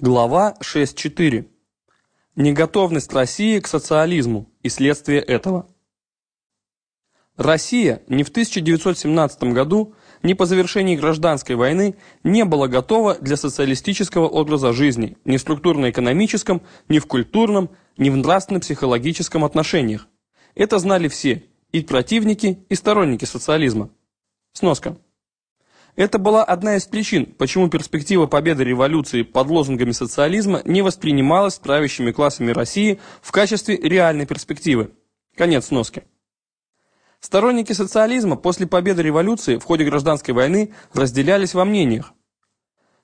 Глава 6.4. Неготовность России к социализму и следствие этого. Россия ни в 1917 году, ни по завершении гражданской войны не была готова для социалистического образа жизни ни в структурно-экономическом, ни в культурном, ни в нравственно-психологическом отношениях. Это знали все, и противники, и сторонники социализма. Сноска. Это была одна из причин, почему перспектива победы революции под лозунгами социализма не воспринималась правящими классами России в качестве реальной перспективы. Конец носки. Сторонники социализма после победы революции в ходе гражданской войны разделялись во мнениях.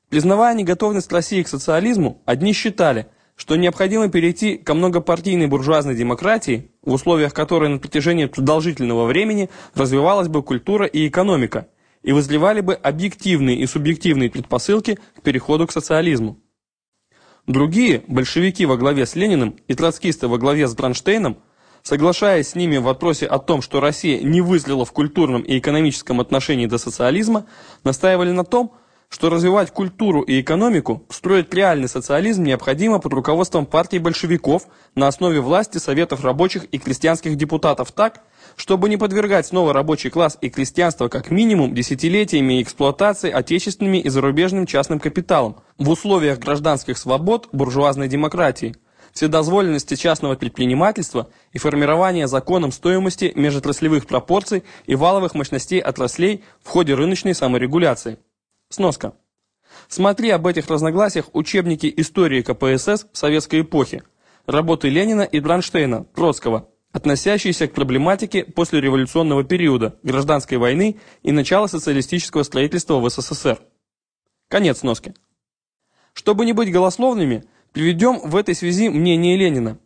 Признавая неготовность России к социализму, одни считали, что необходимо перейти ко многопартийной буржуазной демократии, в условиях которой на протяжении продолжительного времени развивалась бы культура и экономика – и возливали бы объективные и субъективные предпосылки к переходу к социализму. Другие, большевики во главе с Лениным и троцкисты во главе с Бронштейном, соглашаясь с ними в вопросе о том, что Россия не вызрела в культурном и экономическом отношении до социализма, настаивали на том, что развивать культуру и экономику, строить реальный социализм необходимо под руководством партии большевиков на основе власти советов рабочих и крестьянских депутатов так, чтобы не подвергать снова рабочий класс и крестьянство как минимум десятилетиями эксплуатации отечественными и зарубежным частным капиталом в условиях гражданских свобод буржуазной демократии, вседозволенности частного предпринимательства и формирования законом стоимости межотраслевых пропорций и валовых мощностей отраслей в ходе рыночной саморегуляции. Сноска. Смотри об этих разногласиях учебники истории КПСС советской эпохи, работы Ленина и Бронштейна, Троцкого, относящиеся к проблематике послереволюционного периода, гражданской войны и начала социалистического строительства в СССР. Конец сноски. Чтобы не быть голословными, приведем в этой связи мнение Ленина.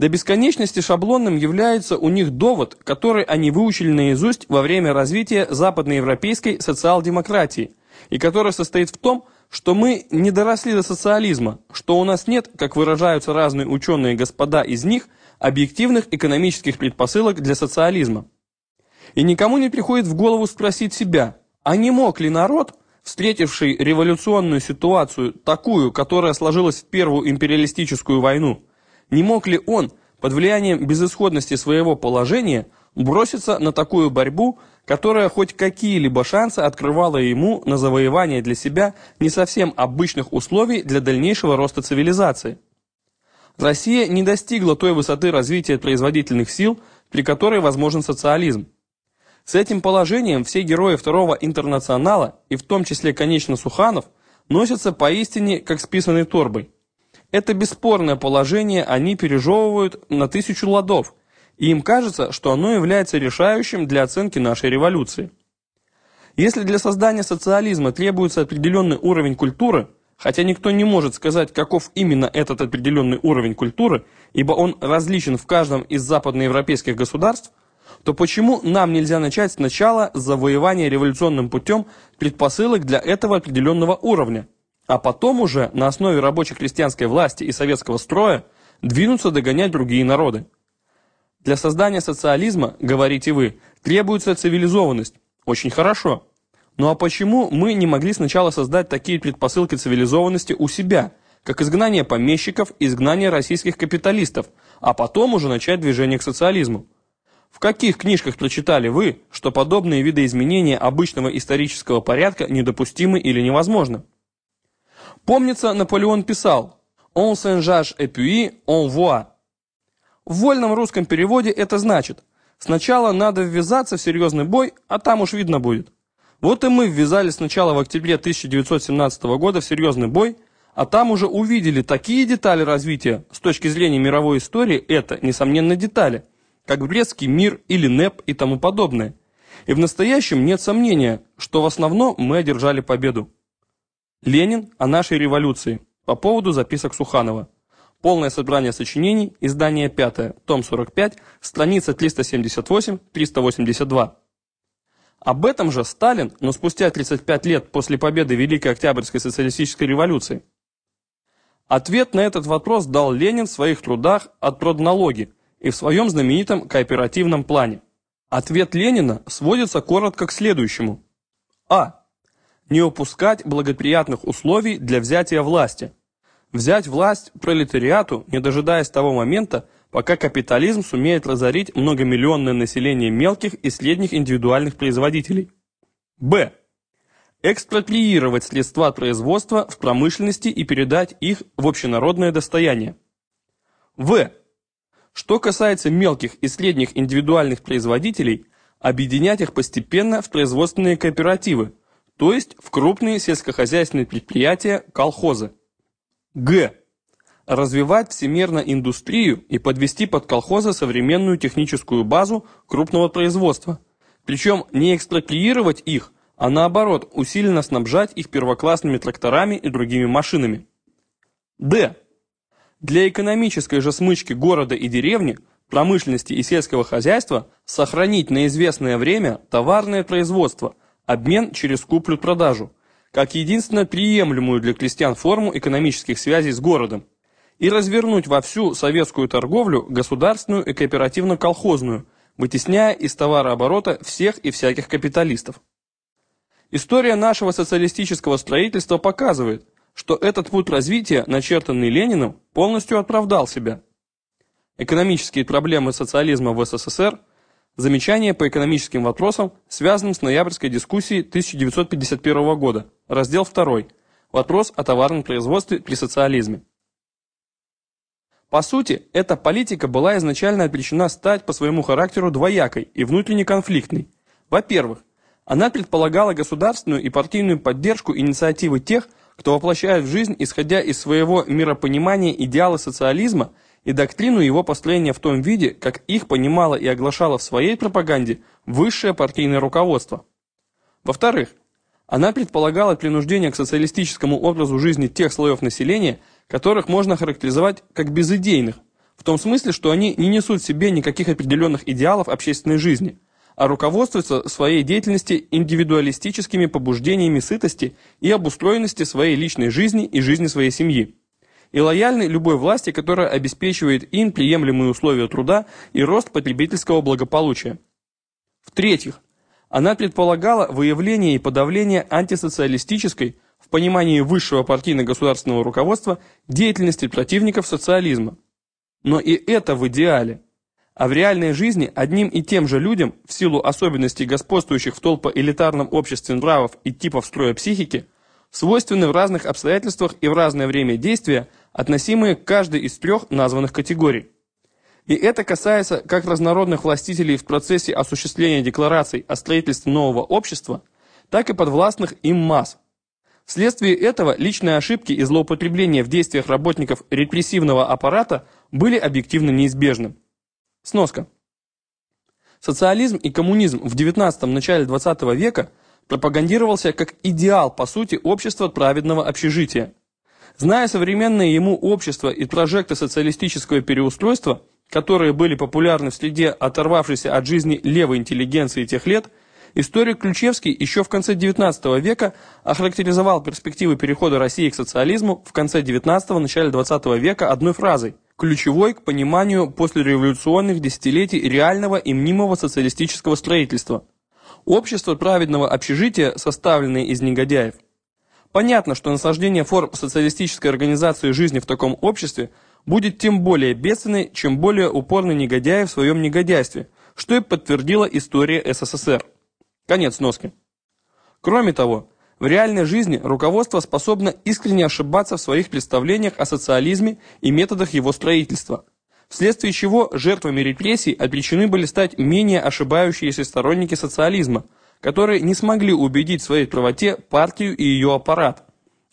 До бесконечности шаблонным является у них довод, который они выучили наизусть во время развития западноевропейской социал-демократии, и который состоит в том, что мы не доросли до социализма, что у нас нет, как выражаются разные ученые господа из них, объективных экономических предпосылок для социализма. И никому не приходит в голову спросить себя, а не мог ли народ, встретивший революционную ситуацию, такую, которая сложилась в Первую империалистическую войну, не мог ли он, под влиянием безысходности своего положения, броситься на такую борьбу, которая хоть какие-либо шансы открывала ему на завоевание для себя не совсем обычных условий для дальнейшего роста цивилизации. Россия не достигла той высоты развития производительных сил, при которой возможен социализм. С этим положением все герои Второго интернационала, и в том числе, конечно, Суханов, носятся поистине как списанной торбой. Это бесспорное положение они пережевывают на тысячу ладов – и им кажется, что оно является решающим для оценки нашей революции. Если для создания социализма требуется определенный уровень культуры, хотя никто не может сказать, каков именно этот определенный уровень культуры, ибо он различен в каждом из западноевропейских государств, то почему нам нельзя начать сначала с завоевания революционным путем предпосылок для этого определенного уровня, а потом уже на основе рабочей крестьянской власти и советского строя двинуться догонять другие народы? Для создания социализма, говорите вы, требуется цивилизованность. Очень хорошо. Ну а почему мы не могли сначала создать такие предпосылки цивилизованности у себя, как изгнание помещиков изгнание российских капиталистов, а потом уже начать движение к социализму? В каких книжках прочитали вы, что подобные виды изменения обычного исторического порядка недопустимы или невозможны? Помнится, Наполеон писал «On s'engage et puis on voit» В вольном русском переводе это значит «сначала надо ввязаться в серьезный бой, а там уж видно будет». Вот и мы ввязались сначала в октябре 1917 года в серьезный бой, а там уже увидели такие детали развития, с точки зрения мировой истории это, несомненно, детали, как Брестский мир или НЭП и тому подобное. И в настоящем нет сомнения, что в основном мы одержали победу. Ленин о нашей революции. По поводу записок Суханова. Полное собрание сочинений, издание 5, том 45, страница 378-382. Об этом же Сталин, но спустя 35 лет после победы Великой Октябрьской социалистической революции. Ответ на этот вопрос дал Ленин в своих трудах от проднологи и в своем знаменитом кооперативном плане. Ответ Ленина сводится коротко к следующему. А. Не упускать благоприятных условий для взятия власти – взять власть пролетариату, не дожидаясь того момента, пока капитализм сумеет разорить многомиллионное население мелких и средних индивидуальных производителей. Б. Экспроприировать средства производства в промышленности и передать их в общенародное достояние. В. Что касается мелких и средних индивидуальных производителей, объединять их постепенно в производственные кооперативы, то есть в крупные сельскохозяйственные предприятия, колхозы. Г. Развивать всемирно индустрию и подвести под колхозы современную техническую базу крупного производства. Причем не экспроприировать их, а наоборот усиленно снабжать их первоклассными тракторами и другими машинами. Д. Для экономической же смычки города и деревни, промышленности и сельского хозяйства сохранить на известное время товарное производство, обмен через куплю-продажу, как единственно приемлемую для крестьян форму экономических связей с городом, и развернуть во всю советскую торговлю государственную и кооперативно-колхозную, вытесняя из товарооборота всех и всяких капиталистов. История нашего социалистического строительства показывает, что этот путь развития, начертанный Лениным, полностью оправдал себя. Экономические проблемы социализма в СССР – Замечания по экономическим вопросам, связанным с ноябрьской дискуссией 1951 года. Раздел 2. Вопрос о товарном производстве при социализме. По сути, эта политика была изначально обречена стать по своему характеру двоякой и внутренне конфликтной. Во-первых, она предполагала государственную и партийную поддержку инициативы тех, кто воплощает в жизнь, исходя из своего миропонимания идеалы социализма и доктрину его построения в том виде, как их понимало и оглашало в своей пропаганде высшее партийное руководство. Во-вторых, она предполагала принуждение к социалистическому образу жизни тех слоев населения, которых можно характеризовать как безыдейных, в том смысле, что они не несут в себе никаких определенных идеалов общественной жизни – а руководствуется своей деятельности индивидуалистическими побуждениями сытости и обустроенности своей личной жизни и жизни своей семьи. И лояльны любой власти, которая обеспечивает им приемлемые условия труда и рост потребительского благополучия. В-третьих, она предполагала выявление и подавление антисоциалистической, в понимании высшего партийно-государственного руководства, деятельности противников социализма. Но и это в идеале – а в реальной жизни одним и тем же людям, в силу особенностей господствующих в толпоэлитарном обществе нравов и типов строя психики, свойственны в разных обстоятельствах и в разное время действия, относимые к каждой из трех названных категорий. И это касается как разнородных властителей в процессе осуществления деклараций о строительстве нового общества, так и подвластных им масс. Вследствие этого личные ошибки и злоупотребления в действиях работников репрессивного аппарата были объективно неизбежны. Сноска. Социализм и коммунизм в 19-м начале 20 века пропагандировался как идеал, по сути, общества праведного общежития. Зная современное ему общество и прожекты социалистического переустройства, которые были популярны в среде оторвавшейся от жизни левой интеллигенции тех лет, историк Ключевский еще в конце 19 века охарактеризовал перспективы перехода России к социализму в конце 19-го, начале 20 века одной фразой – ключевой к пониманию послереволюционных десятилетий реального и мнимого социалистического строительства. Общество праведного общежития, составленное из негодяев. Понятно, что насаждение форм социалистической организации жизни в таком обществе будет тем более бедственной, чем более упорны негодяи в своем негодяйстве, что и подтвердила история СССР. Конец носки. Кроме того, в реальной жизни руководство способно искренне ошибаться в своих представлениях о социализме и методах его строительства, вследствие чего жертвами репрессий обречены были стать менее ошибающиеся сторонники социализма, которые не смогли убедить в своей правоте партию и ее аппарат.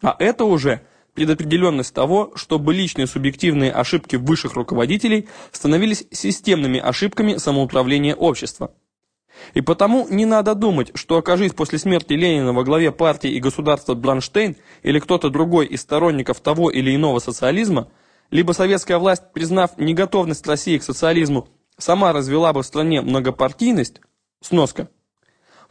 А это уже предопределенность того, чтобы личные субъективные ошибки высших руководителей становились системными ошибками самоуправления общества. И потому не надо думать, что окажись после смерти Ленина во главе партии и государства Бранштейн или кто-то другой из сторонников того или иного социализма, либо советская власть, признав неготовность России к социализму, сама развела бы в стране многопартийность, сноска.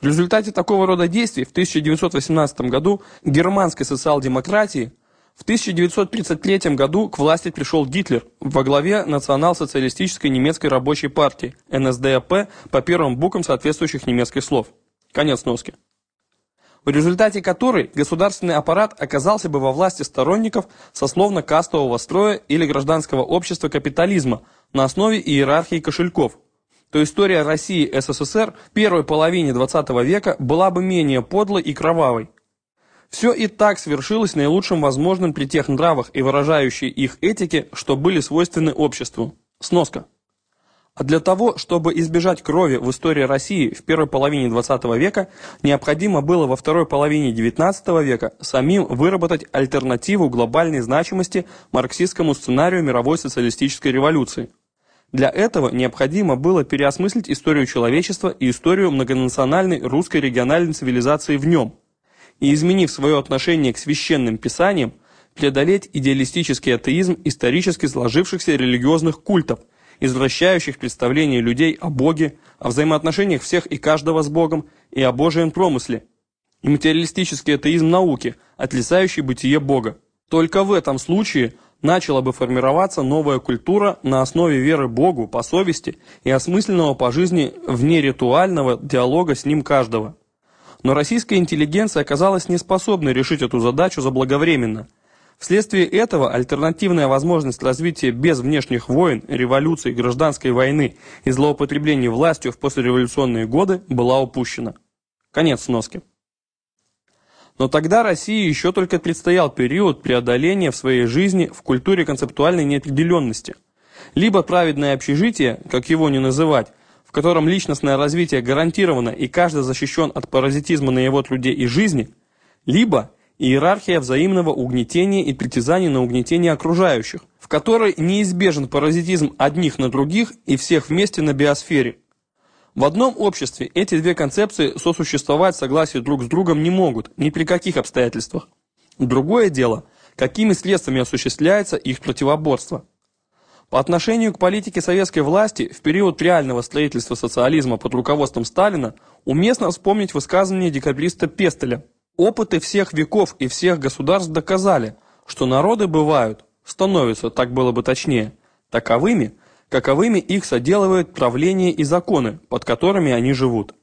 В результате такого рода действий в 1918 году германской социал-демократии – в 1933 году к власти пришел Гитлер во главе национал-социалистической немецкой рабочей партии НСДАП по первым буквам соответствующих немецких слов. Конец носки. в результате которой государственный аппарат оказался бы во власти сторонников сословно-кастового строя или гражданского общества капитализма на основе иерархии кошельков, то история России СССР в первой половине XX века была бы менее подлой и кровавой. Все и так свершилось наилучшим возможным при тех нравах и выражающей их этике, что были свойственны обществу. Сноска. А для того, чтобы избежать крови в истории России в первой половине XX века, необходимо было во второй половине XIX века самим выработать альтернативу глобальной значимости марксистскому сценарию мировой социалистической революции. Для этого необходимо было переосмыслить историю человечества и историю многонациональной русской региональной цивилизации в нем, и, изменив свое отношение к священным писаниям, преодолеть идеалистический атеизм исторически сложившихся религиозных культов – извращающих представления людей о Боге, о взаимоотношениях всех и каждого с Богом и о Божьем промысле, и материалистический атеизм науки, отрицающий бытие Бога. Только в этом случае начала бы формироваться новая культура на основе веры Богу по совести и осмысленного по жизни вне ритуального диалога с ним каждого. Но российская интеллигенция оказалась неспособной решить эту задачу заблаговременно – Вследствие этого альтернативная возможность развития без внешних войн, революций, гражданской войны и злоупотреблений властью в послереволюционные годы была упущена. Конец сноски. Но тогда России еще только предстоял период преодоления в своей жизни в культуре концептуальной неопределенности. Либо праведное общежитие, как его не называть, в котором личностное развитие гарантировано и каждый защищен от паразитизма на его труде и жизни, либо иерархия взаимного угнетения и притязаний на угнетение окружающих, в которой неизбежен паразитизм одних на других и всех вместе на биосфере. В одном обществе эти две концепции сосуществовать в согласии друг с другом не могут, ни при каких обстоятельствах. Другое дело, какими средствами осуществляется их противоборство. По отношению к политике советской власти в период реального строительства социализма под руководством Сталина уместно вспомнить высказывание декабриста Пестеля – Опыты всех веков и всех государств доказали, что народы бывают, становятся, так было бы точнее, таковыми, каковыми их соделывают правление и законы, под которыми они живут.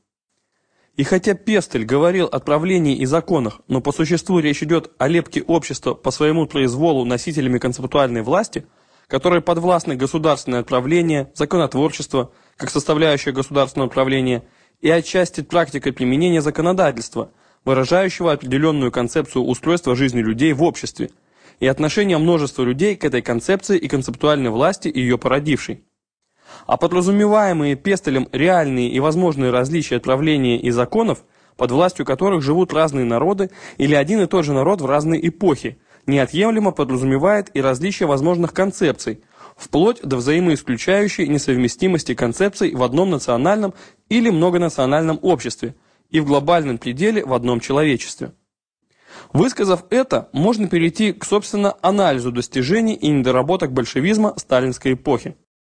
И хотя Пестель говорил о правлении и законах, но по существу речь идет о лепке общества по своему произволу носителями концептуальной власти, которые подвластны государственное правление, законотворчество, как составляющая государственного правления, и отчасти практикой применения законодательства – выражающего определенную концепцию устройства жизни людей в обществе и отношение множества людей к этой концепции и концептуальной власти, ее породившей. А подразумеваемые Пестелем реальные и возможные различия правления и законов, под властью которых живут разные народы или один и тот же народ в разные эпохи, неотъемлемо подразумевает и различия возможных концепций, вплоть до взаимоисключающей несовместимости концепций в одном национальном или многонациональном обществе, и в глобальном пределе в одном человечестве. Высказав это, можно перейти к, собственно, анализу достижений и недоработок большевизма сталинской эпохи.